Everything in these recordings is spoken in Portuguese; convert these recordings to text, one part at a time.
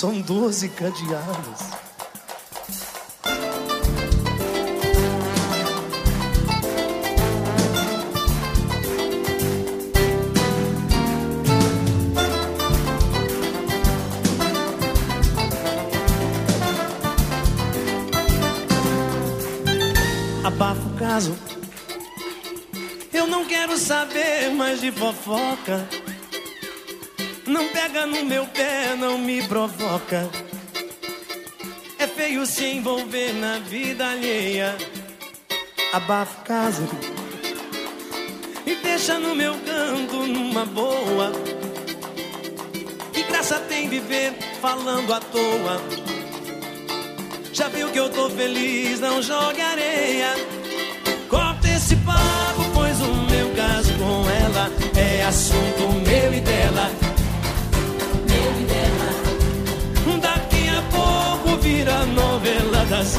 São doze cadeados. Abafa o caso. Eu não quero saber mais de fofoca. Não pega no meu pé, não me provoca. É feio se envolver na vida alheia. Abafa o caso. E deixa no meu canto numa boa. Que graça tem viver falando à toa. Já viu que eu tô feliz, não jogue areia. Corta esse papo, pois o meu caso com ela é assunto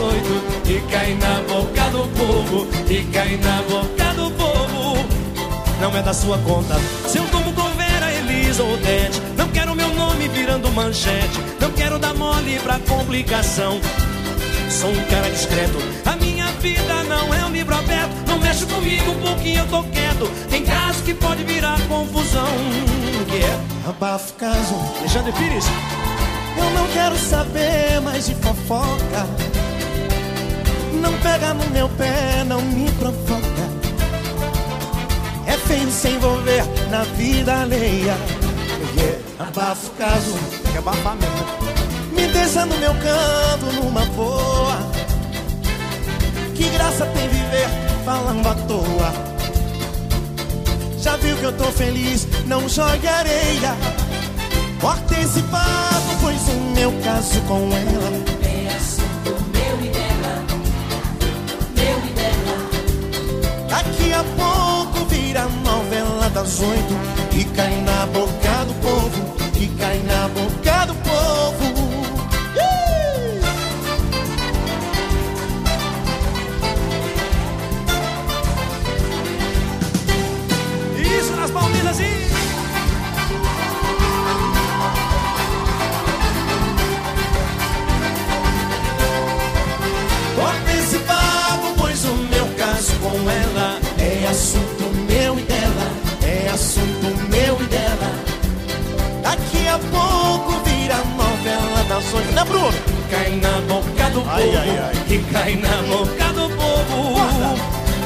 novela das oito e cai na boca do povo, e cai na boca do povo. Não é da sua conta. Se eu tomo com Vera, Elisa ou Odete, não quero meu nome virando manchete. Não quero dar mole pra complicação. Sou um cara discreto. A minha vida não é um livro aberto. Não mexe comigo pouquinho eu tô quieto. Tem caso que pode virar confusão. Que é Abafa o caso. Alexandre Pires. Eu não quero saber mais de fofoca. Não pega no meu pé, não me provoca. É feio se envolver na vida alheia. Yeah. Abafa o caso. Tem que abafar mesmo. Me deixa no meu canto numa boa. Que graça tem viver falando à toa. Já viu que eu tô feliz, não jogue areia. Corta esse papo, pois o meu caso com ela Daqui assunto meu e dela É assunto meu e dela Daqui a pouco vira novela das oito Né, Bruno? Cai na boca do povo. Ai, ai, ai. E cai na boca do povo.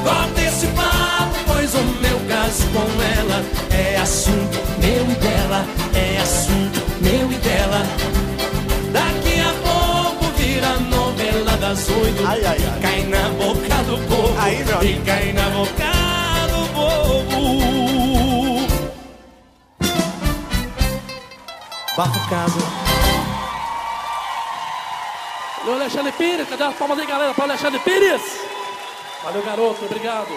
Corta esse papo, pois o meu caso com ela é assunto meu e dela. É assunto meu e dela. Daqui a pouco vira novela das oito. Ai, ai, ai. Cai na boca do povo. Aí, e cai Bafa o caso. Valeu, Alexandre Pires. Cadê as palmas aí, galera? Para Alexandre Pires. Valeu, garoto. Obrigado.